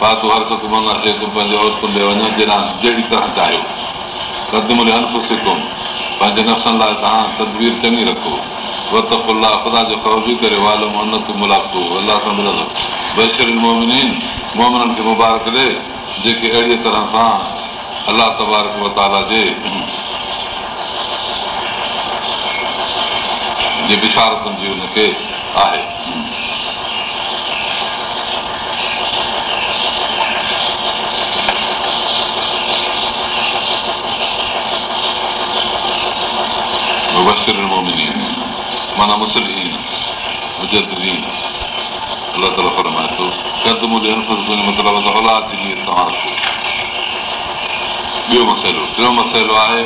बादू हर सत महांगास पंहिंजे औरतुनि ते वञण जहिड़ा जहिड़ी तरह चाहियो कदमुल अनखुसितु पंहिंजे नफ़्सनि लाइ तव्हां तदवीर चङी रखो ख़ुदा जो परोजी करे वाल मोहनत मुलाक़ो अलाह बेशर मोमिन मोमिननि खे मुबारक ॾे जेके अहिड़ी तरह सां अलाह तबार वताला जे विसार तुंहिंजी हुनखे आहे माना मुसलो टियों मसइलो आहे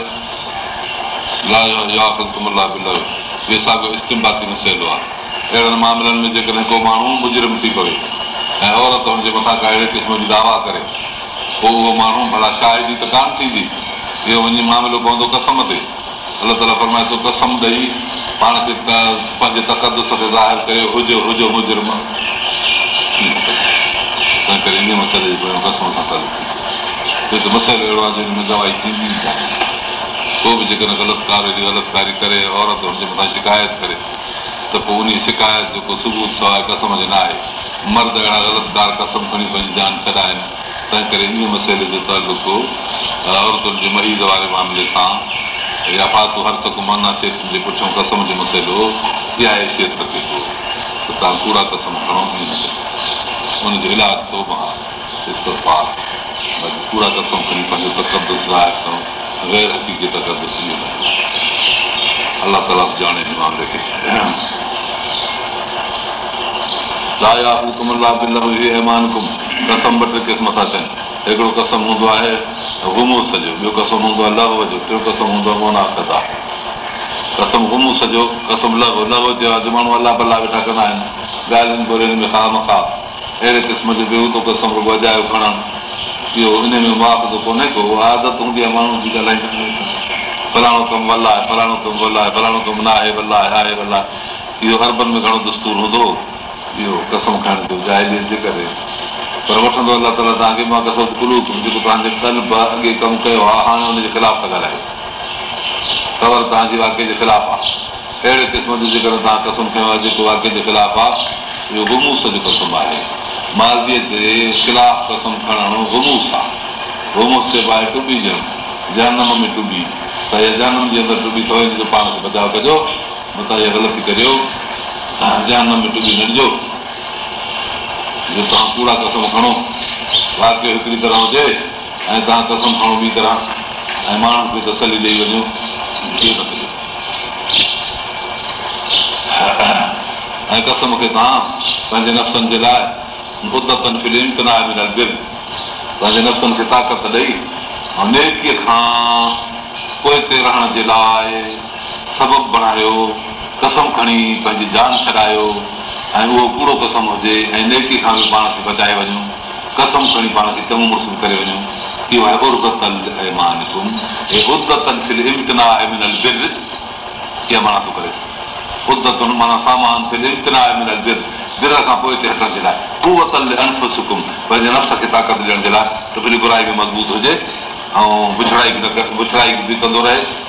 अहिड़नि मामलनि में जेकॾहिं को माण्हू मुजर्म थी पवे ऐं औरत हुनजे मथां का अहिड़े क़िस्म जी दावा करे पोइ उहो माण्हू भला शायदि त कोन थींदी इहो वञी मामिलो पवंदो कसम ते अलाह ताला फरमाए थो कसम ॾेई पाण जेका पंहिंजे तकदस ते ज़ाहिर कयो हुजे हुजो मुजुर्म तंहिं करे इन मसइले जी कसम सां मसइलो अहिड़ो आहे जंहिंमें दवाई थींदी को बि जेकॾहिं ग़लति कार ग़लति कारी करे औरत हुनजे मथां शिकायत करे त पोइ उन शिकायत जेको सबूत सुबुह आहे कसम जे न आहे मर्द अहिड़ा ग़लतिदार कसम खणी पंहिंजी जान छॾाइनि तंहिं करे इन मसइले जो तालुको औरतुनि जे मरीज़ वारे मामले सां इहा फालतू हर सक माना सेठ जे पुठियां कसम जो मसइलो इहा हैसियत रखे थो त तव्हां कूड़ा कसम खणो ई न उनजो इलाज तोबा इस्तफार बाक़ी कूड़ा कसम खणी पंहिंजो तकदस ज़ाहिर करणो गैर हक़ीक़ी तकदस इहो अलाह ताला ॼाणे ॾिनो आहे खे लाया हुकुम अलाह बिल ऐमान कुम कसम ॿ टे क़िस्म था चइनि हिकिड़ो कसम हूंदो आहे गुमो सॼो ॿियो कसम हूंदो आहे लव जो टियों कसम हूंदो आहे आहे कसम घुमो सॼो कसम लव लव जो आहे जो माण्हू अलाह भला वेठा कंदा आहिनि ॻाल्हियुनि ॿोलियुनि में खा न अहिड़े क़िस्म जो ॿियो कसम रुगो अजायो खणनि इहो हिन में मुआ कोन्हे को आदत हूंदी आहे माण्हू जी ॻाल्हाईंदा फलाणो कमु आहे फलाणो कमु आहे फलाणो कमु न आहे भला आहे आहे भला इहो हरबनि में घणो दस्तूर हूंदो इहो कसम खाइण जो जे करे पर वठंदो ताला तव्हांखे मां कसो कुलू जेको तव्हांजे कल अॻे कमु कयो आहे हाणे हुनजे ख़िलाफ़ था ॻाल्हायो ख़बर तव्हांजे वाक्य जे ख़िलाफ़ आहे अहिड़े क़िस्म जेकर तव्हां कसम आहे जेको वाक्य जे ख़िलाफ़ आहे मालदीअ ते पाण खे बचाव कजो मतिलबु इहा ग़लति करियो जनम में टुबी न ॾिजो तव्हां पूरा कसम खणो बाक़ी हिकिड़ी तरह हुजे ऐं तव्हां कसम खणो ॿी तरह ऐं माण्हुनि खे तसली ॾेई वञो ऐं कसम खे तव्हां पंहिंजे नफ़्सनि जे लाइ खे पंहिंजे नफ़्सनि खे ताक़त ॾेई नेकीअ खां पोइ ते रहण जे लाइ सबबु बणायो कसम खणी पंहिंजी जान छॾायो ऐं उहो कूड़ो कसम हुजे ऐं नेकी खां बि पाण खे बचाए वञूं कसम खणी पाण खे चङो मुसूम करे वञूं पोइ हिते हटण जे लाइ पंहिंजे नफ़्स खे ताक़त ॾियण जे लाइ टुकरी बुराई बि मज़बूत हुजे ऐं बुछड़ाई बि न बि कंदो रहे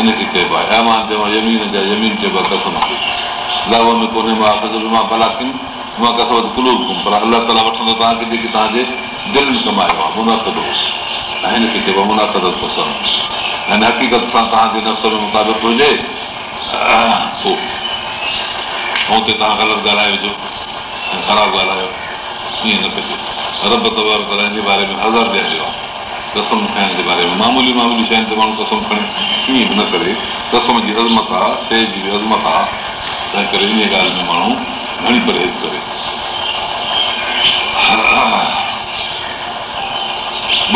इन खे चइबो आहे ज़मीन जा ज़मीन चइबो आहे कसम कस में कोन्हे मां भला कयुमि मां कसत कुलू बि कयुमि पर अलाह ताला वठंदो तव्हांखे जेके तव्हांजे दिलि में कमायो आहे मुनाक़द हुउसि ऐं हिन खे चइबो आहे मुनाक़द पसंदि ऐं हिन हक़ीक़त सां तव्हांजे नफ़्स में मुताबिक़ हुजे ऐं पोइ तव्हां ग़लति ॻाल्हाएजो ऐं ख़राबु ॻाल्हायो ईअं न कजो रब तबर जे बारे में हज़ार ॾियणो आहे कसम खाइण जे बारे में मामूली मामूली शयुनि ते माण्हू कसम खणी कीअं बि न करे कसम जी अज़मत आहे शइ जी बि अज़मत आहे तंहिं करे इन ॻाल्हि में माण्हू घणी परहेज करे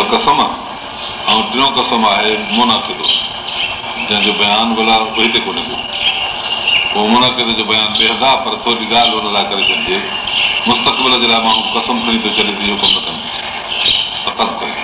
ॿ कसम ऐं टियों कसम आहे मुनाको जंहिंजो बयानु भला कोई कोन्हे को पोइ मुनाके जो बयानु आहे पर थोरी ॻाल्हि हुन लाइ करे छॾिजे मुस्तक़बिल जे लाइ माण्हू कसम खणी थो छॾे कनि ख़तमु करे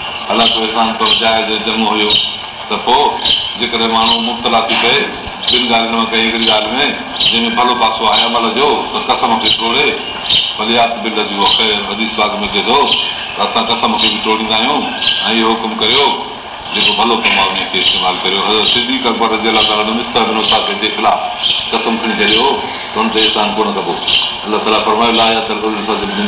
अलाए थो जाए जो जमो हुयो त पोइ जेकॾहिं माण्हू मुबतला थी पए ॿिनि ॻाल्हियुनि में कई हिकिड़ी ॻाल्हि में जंहिंमें भलो पासो आहे अमल जो त कसम खे टोड़े बि भले में चए थो त असां कसम खे बि टोड़ींदा आहियूं ऐं इहो हुकुम करियो जेको भलो कमु आहे उनखे इस्तेमालु करियो सिधी जे लाइ ख़िलाफ़ु कसम खणी छॾियो त हुन ते कोन कबो अलाही मां रुकर चयो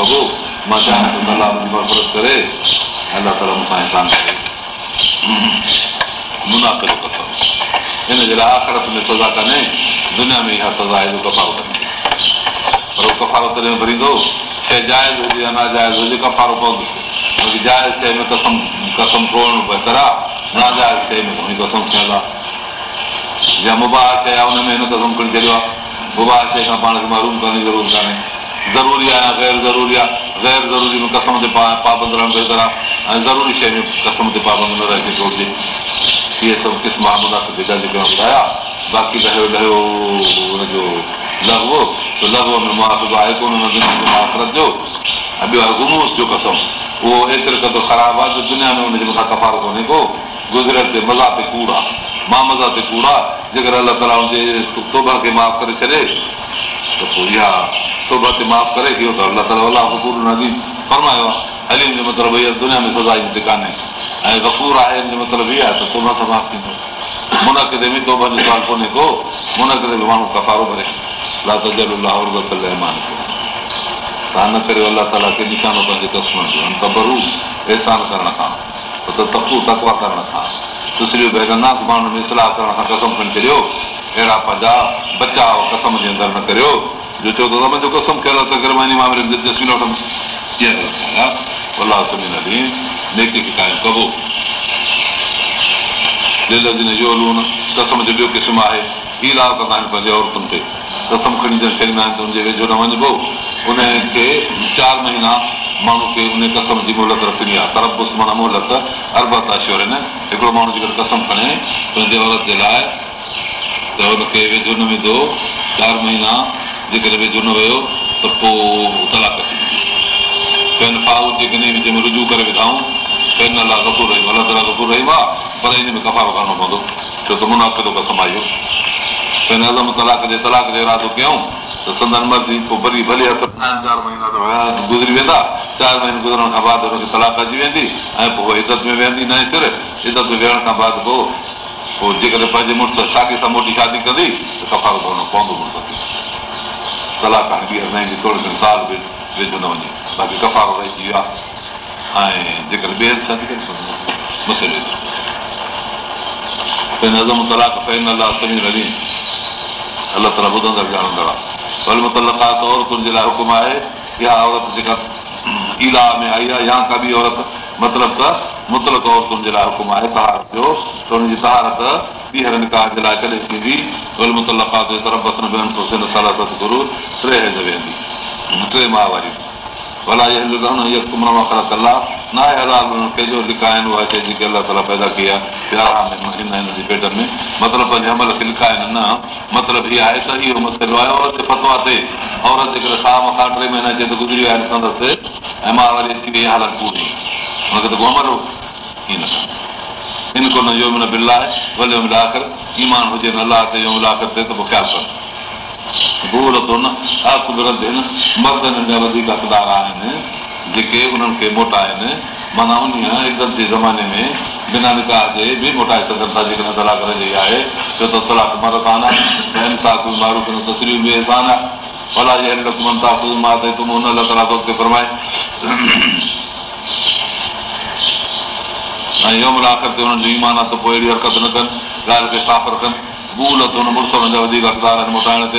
बबू मां चाहियां अलाह मुंहिंजी महफ़रत करे अल्ला ताला मूं सां मुनाफ़ो हिन जे लाइ आख़िर में सज़ा कान्हे दुनिया में इहा सज़ा आहे कफ़ावत पर उहो कफ़ावतरींदो शइ जाइज़ हुजे या नाजाइज़ हुजे कफ़ारो पवंदो पवंदुसि बाक़ी जाइज़ शइ में कसम कसम खणणु बहितरु आहे नाजाइज़ शइ में कसम थियल आहे या मोबाइल शइ आहे हुन में हिन कसम खणी छॾियो आहे मोबाइल शइ खां पाण खे मालूम करण जी ज़रूरत कान्हे ज़रूरी आहे या ग़ैर ज़रूरी आहे ग़ैर ज़रूरी में कसम ते पाबंद आहे ऐं ज़रूरी शइ में कसम ते पाबंदु न रहणु घुरिजे इहे सभु क़िस्म जेका हाणे ॿुधाया बाक़ी त हुनजो दर्व जो कसम उहो एतिरो ख़राबु आहे जो दुनिया में हुनजे मथां कफ़ारो कोन्हे को गुज़रियल ते कूड़ आहे ते कूड़ आहे जेकर ताला ते माफ़ करे दुनिया में सज़ा ईंदी कान्हे ऐं आहे त माण्हू कफ़ारो भरे लातजान तव्हां न करियो अलाह ताला खे निशानो पंहिंजे कसमनि जो तबरू एहसान करण खां तकू तकवा करण खां तुसरियो बहिरंदास माण्हुनि में इस्लाह करण खां कसम खणी छॾियो अहिड़ा पंहिंजा बचाव कसम जे अंदरि न करियो जो चओ त मुंहिंजो कसम कयल त करे में दिलचस्पी न वठंदुसि कसम जो ॿियो क़िस्म आहे हीउ लाह कंदा आहिनि पंहिंजे औरतुनि ते रसम खणी छॾींदा आहिनि त हुनजे वेझो न वञिबो उनखे चारि महीना माण्हू खे उन कसम जी मोहलत रखंदी आहे तरबुस माना मोहलत अरबत आहे शोर आहिनि हिकिड़ो माण्हू जेकर कसम खणे पंहिंजे औरत जे लाइ त हुनखे वेझो न वेंदो चारि महीना जेकॾहिं वेझो न वियो त पोइ तलाक अची वेंदो कंहिं पाउ जेकॾहिं विझे में रुजू करे विधाऊं कंहिं अलाह कपूर रहियो अलाह आहे कपूर रहियो आहे पर हिन में कफ़ा करिणो पवंदो छो त मुना कहिड़ो कसम इहो अज़म तलाक जे तलाक जो इरादो कयूं त संदन मर्ज़ी पोइ भली भली हथ चारि महीना गुज़री वेंदा चारि महीने गुज़रण खां बाद हुनखे तलाक अची वेंदी ऐं पोइ इज़त में वेहंदी न सिर इज़त में वेहण खां बाद पोइ जेकॾहिं पंहिंजे मुड़ुस शादी सां मोटी शादी कंदी त कफ़ारो करणो पवंदो तलाक थोरे घणे साल बि वेझो न वञे बाक़ी कफ़ारो रहिजी वियो आहे ऐं जेकॾहिं तलाक अलाह पई न अलाह तरह ॿुधंदड़ औरतुनि जे लाइ हुकुम आहे इहा औरत जेका ईला में आई आहे या का बि औरत मतिलबु त मुतल औरतुनि जे लाइ हुकुम आहे तहारत जो हुनजी तहारत ॿीहर निकाह जे लाइ कॾहिं थींदी वेहनि थो सतगुरू टे हंधि वेहंदी टे माह वारी भला में मतिलबु पंहिंजे टे महीना गुज़री विया आहिनि मां हालत पूरी कोन ईमान हुजे अलाह ते भूल अथनि छा कुदरत आहिनि मर्दनि जा वधीक हक़दार आहिनि जेके उन्हनि खे मोटाइनि माना उन इज़त जे ज़माने में बिना निकाह जे बि मोटाए सघनि था जेकॾहिं तलाक न जी आहे छो त तलाक मरदान आहे ऐं बि अहसान भला जे हिन कमनि था ख़ुदि मां ते तूं हुन लाइ तलाक ते फरमाए ऐं योम आख़िर ते हुननि जो ईमान आहे त पोइ अहिड़ी हरकत न कनि ॻाल्हि खे साफ़ रखनि भूल हुन वधीक हक़दार आहिनि मोटाइण ते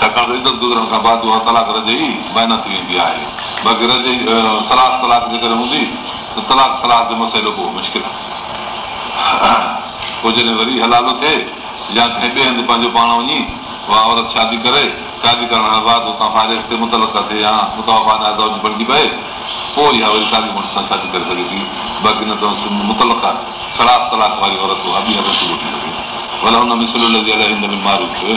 छाकाणि त इज़त गुज़रण खां बाद उहा तलाक रज़ जी थी वेंदी आहे बाक़ी रज़ जी सलाह जे करे हूंदी त तलाक सलाक जो मसइलो पोइ मुश्किल पोइ जॾहिं वरी हलालो थिए या ॿिए हंधि पंहिंजो पाण वञी उहा औरत शादी करे शादी करण खां वरी शादी करे सघे थी बाक़ी आहे भला हुन मसलो थियो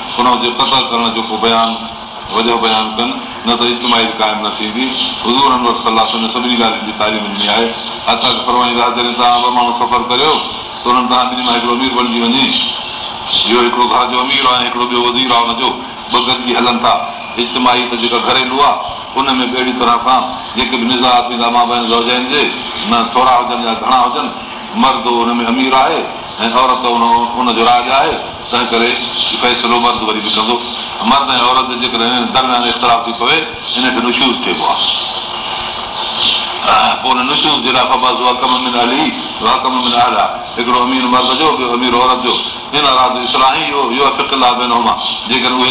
हुन हुनजो क़तल करण जो को बयान वॾो बयानु कनि न त इज्तमाही क़ाइमु न थींदी हज़ूर सलाह सभिनी ॻाल्हियुनि जी तारीफ़ में आहे असांखे परवाही आहे जॾहिं तव्हां ॿ माण्हू सफ़र करियो त हुननि तव्हां मां हिकिड़ो अमीर बणिजी वञे इहो हिकिड़ो घर जो अमीर आहे हिकिड़ो ॿियो वज़ीर आहे हुनजो ॿ गॾिजी हलनि था इज्तमाही त जेका घरेलू आहे उनमें अहिड़ी तरह सां जेके बि मिज़ा थींदा मां जाइन जे न थोरा हुजनि या घणा हुजनि मर्द हुन में अमीर आहे ऐं औरत हुनजो राज आहे फ़ैसिलो मर्द वरी बि कंदो मर्द ऐं औरत जेकॾहिं दरम्यान इख़्तिलाफ़ थी पवे हिनखे नुसूस चइबो आहे पोइ नुसूज़ जे लाइ उहा कम में न हलिया हिकिड़ो अमीर मर्द जो अमीर औरत जो जेकर उहे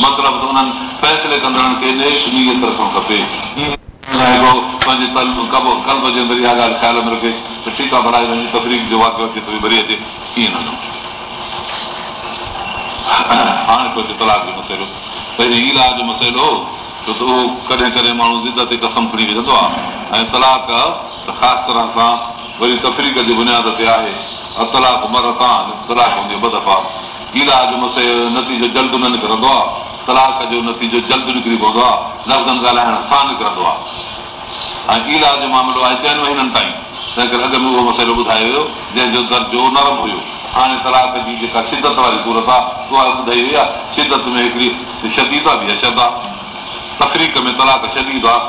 मतिलबु उन्हनि फ़ैसिले कंदड़नि खे तरफ़ खपे ठीकु आहे ऐं तलाक ख़ासि तरह सां वरी तफ़रीक़ी बुनियाद ते आहे ॿ दफ़ा ईला जो मसइलो नतीजो जल्द न निकिरंदो आहे तलाक जो नतीजो जल्द निकिरी पवंदो आहे लफ़्ज़नि ॻाल्हाइण सां निकिरंदो आहे ऐं ईला जो मामिलो आहे चइनि महीननि ताईं तंहिं करे अॻु में उहो मसइलो ॿुधायो वियो जंहिंजो दर्जो नरम हुयो हाणे तलाक जी जेका शिदत वारी सूरत आहे उहा ॿुधाई वई आहे शिदत में हिकिड़ी शदीदा तकरीक में तलाक शदीद आहे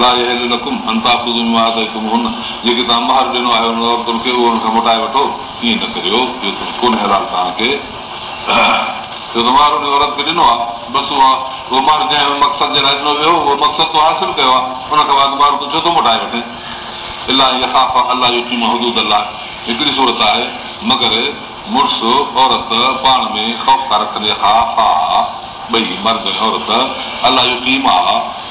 मक़सदु वियो मक़सदु कयो आहे उन खां छो थो मोटाए वठे हिकिड़ी सूरत आहे मगर मुड़ुस औरत पाण में था रखनि हा हा अलाह जो टीम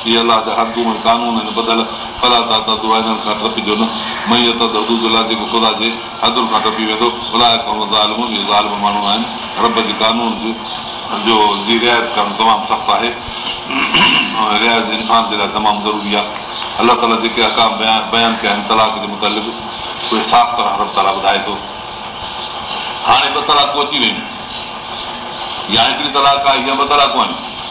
आहिनि रबून जो रिआयत करणु तमामु सख़्तु आहे रिआयत इंसान जे लाइ तमामु ज़रूरी आहे अलाह ताला जेके बयानु कया आहिनि तलाक जे ताला ॿुधाए थो हाणे ॿ तलाकूं अची वियूं या हिकिड़ी तलाक आहे या ॿ तलाकूं आहिनि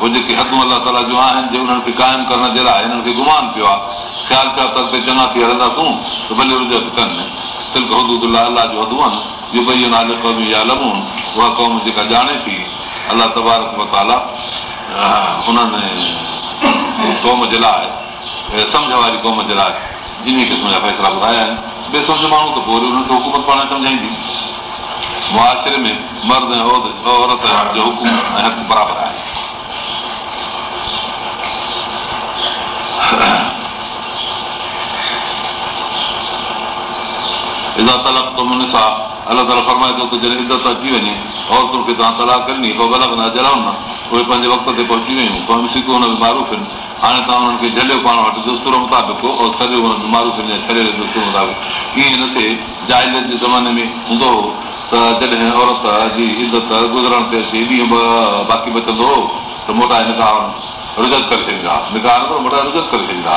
उहे जेके हदूं अलाह ताला जूं आहिनि जे उन्हनि खे क़ाइमु करण जे लाइ हिननि खे गुमान पियो आहे ख़्यालु अॻिते चङा थी हलंदासूं जेका ॼाणे थी अलाह तबारक क़ौम जे लाइ सम्झ वारी क़ौम जे लाइ इन क़िस्म जा फ़ैसिला ॿुधाया आहिनि ॿिए सम्झ माण्हू त पोइ वरी उन्हनि खे हुकूमत पाण सम्झाईंदी حکم में मर्द ऐं तलाक तो नमूने सां अलॻि अलॻि फरमाए थो त जॾहिं इज़त अची वञे औरतुनि खे तव्हां तलाक करणी पोइ अलॻि जलाउ न उहे पंहिंजे वक़्त ते पहुची वियूं मारूफ़ आहिनि हाणे मुताबिक़ ईअं न थिए जाइज़ जे ज़माने में हूंदो हो त जॾहिं औरत जी इज़त गुज़रण ते बाक़ी बचंदो हो त मोटा करे छॾींदा निकार मोटा रिज़त करे छॾींदा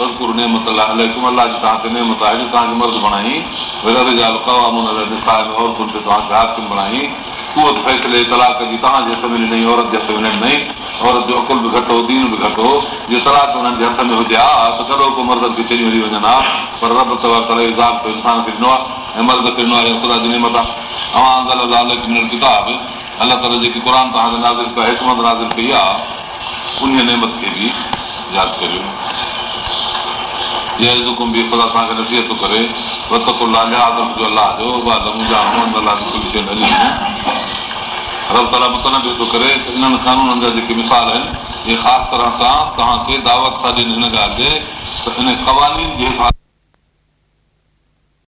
हुजे हा मर्द खे चई वरी वञनि हा पर जेकी क़ुर कई आहे उनमत खे बि यादि करियो इन्हनि कानूननि जा जेके मिसाल आहिनि इहे ख़ासि तरह सां तव्हांखे दावत था ॾियनि हिन ॻाल्हि ते त इन ख़बानी